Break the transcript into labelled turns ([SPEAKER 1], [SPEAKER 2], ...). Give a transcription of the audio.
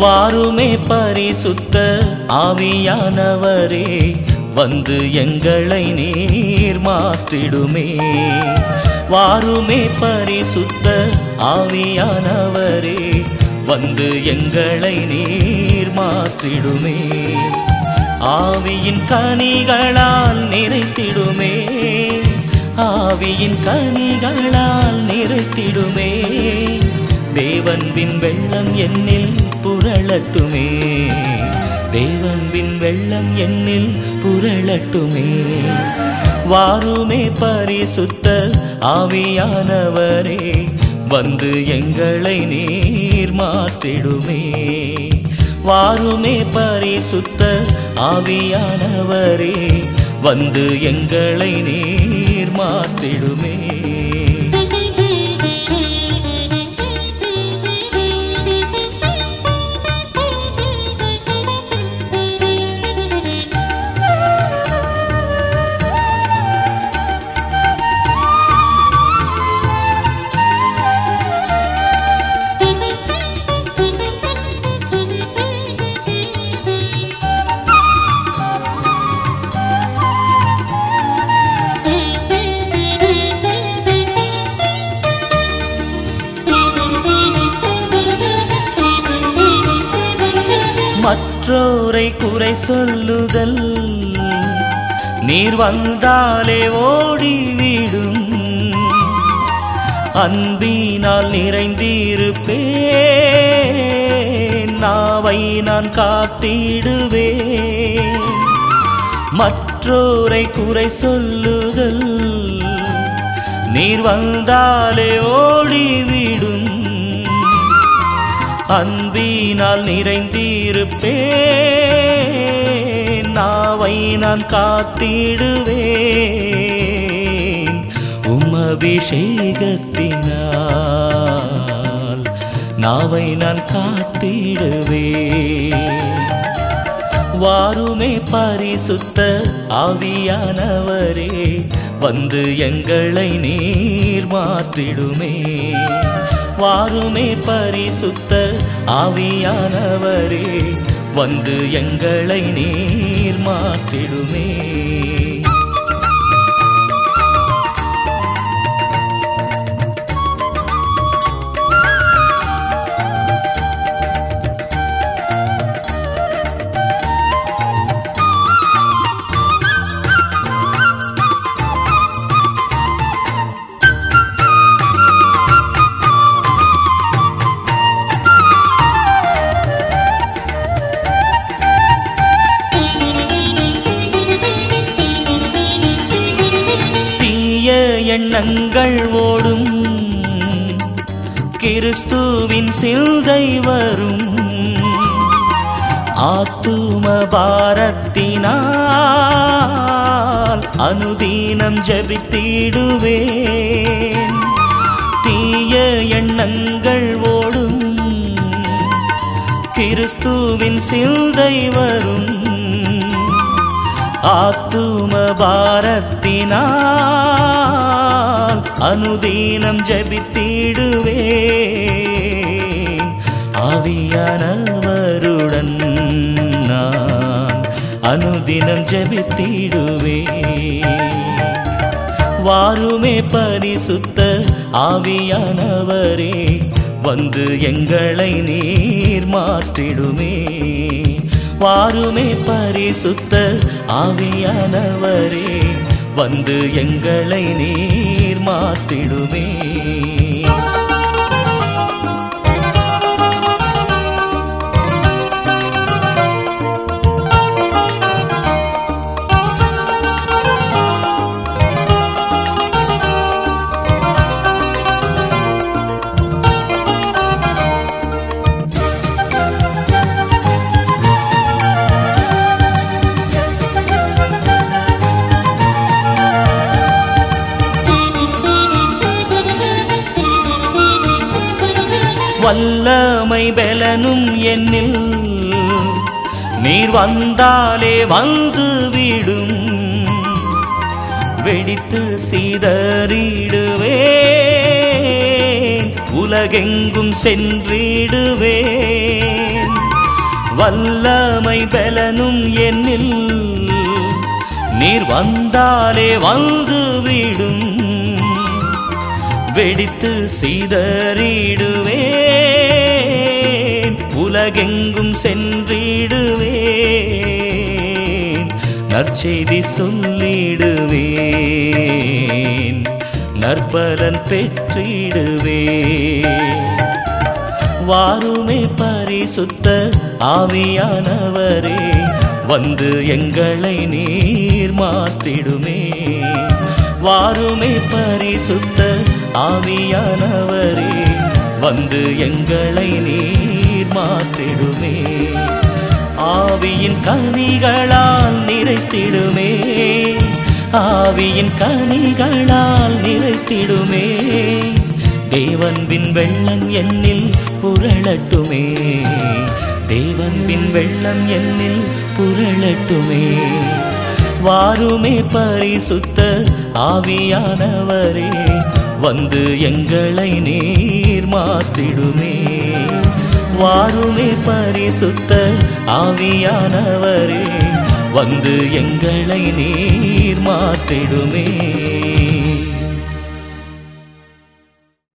[SPEAKER 1] வாருமே பரிசுத்த ஆவியானவரே வந்து எங்களை நீர் மாற்றிடுமே. வாருமே பரிசுத்த ஆவியானவரே வந்து எங்களை நீர் மாற்றிடுமே. ஆவியின் கனிகளால் நிறைத்திடுமே. ஆவியின் கனிகளால் நிறைத்திடுமே. தேவன்பின் வெள்ளம் என்னில் புற புரளட்டுமே. தேவன்பின் வெள்ளம் என்னில் புரளட்டுமே. வாருமே பரிசுத்த ஆவியானவரே வந்து எங்களை நீர் மாற்றிடுமே. வாருமே பரிசுத்த ஆவியானவரே வந்து எங்களை நீர் மாற்றிடுமே. மற்றோரை குறை சொல்லுதல். நீர் வந்தாலே ஓடிவிடும் அன்பினால் நிறைந்திருப்பேன். நாவை நான் காத்திடுவேன். மற்றோரை குறை சொல்லுதல். நீர் வந்தாலே ஓடிவிடும் அன்பினால் நிறைந்திருப்பேன். நாவை நான் காத்திடுவேன். உம் அபிஷேகத்தினால் நாவை நான் காத்திடுவேன். வாருமே பரிசுத்த ஆவியானவரே. வந்து எங்களை நீர் மாற்றிடுமே. வாருமே பரிசுத்த ஆவியானவரே. வந்து எங்களை நீர் மாற்றிடுமே. எண்ணங்கள் ஓடும் கிறிஸ்துவின் சிந்தை வரும். ஆத்தும பாரத்தினால் அனுதீனம் ஜபித்திடுவேன். தீய எண்ணங்கள் ஓடும். கிறிஸ்துவின் சிந்தை வரும். ஆத்தும பாரத்தி அனுதீனம் ஜபித்திடுவேன் ஆவியானவருடன் நான் அனுதினம் ஜபித்திடுவேன் வாருமே பரிசுத்த ஆவியானவரே வந்து எங்களை நீர் மாற்றிடுமே வாருமே பரிசுத்த ஆவியானவரே வந்து எங்களை நீர் மாற்றிடுமே வல்லமை பெலனும் என்னில். நீர் வந்தாலே வந்து விடும். வெடித்து சீதறிடுவேன். உலகெங்கும் சென்றிடுவேன். வல்லமை பலனும் என்னில். நீர் வந்தாலே வந்து விடும். வெடித்து சிதறிடுவேன். உலகெங்கும் சென்றிடுவேன். நற்செய்தி சொல்லிடுவேன். நற்பலன் பெற்றிடுவேன். வாருமே பரிசுத்த ஆவியானவரே வந்து எங்களை நீர் மாற்றிடுமே. வாருமே பரிசுத்த ஆவியானவரே வந்து எங்களை நீர் மாற்றிடுமே ஆவியின் கனிகளால் நிறைத்திடுமே. ஆவியின் கனிகளால் நிறைத்திடுமே. தேவன்பின் வெள்ளம் என்னில் புரளட்டுமே. தேவன்பின் வெள்ளம் என்னில் புரளட்டுமே. வாருமே பரிசுத்த ஆவியானவரே. வந்து எங்களை நீர் மாற்றிடுமே. வாருமே பரிசுத்த ஆவியானவரே. வந்து எங்களை நீர் மாற்றிடுமே.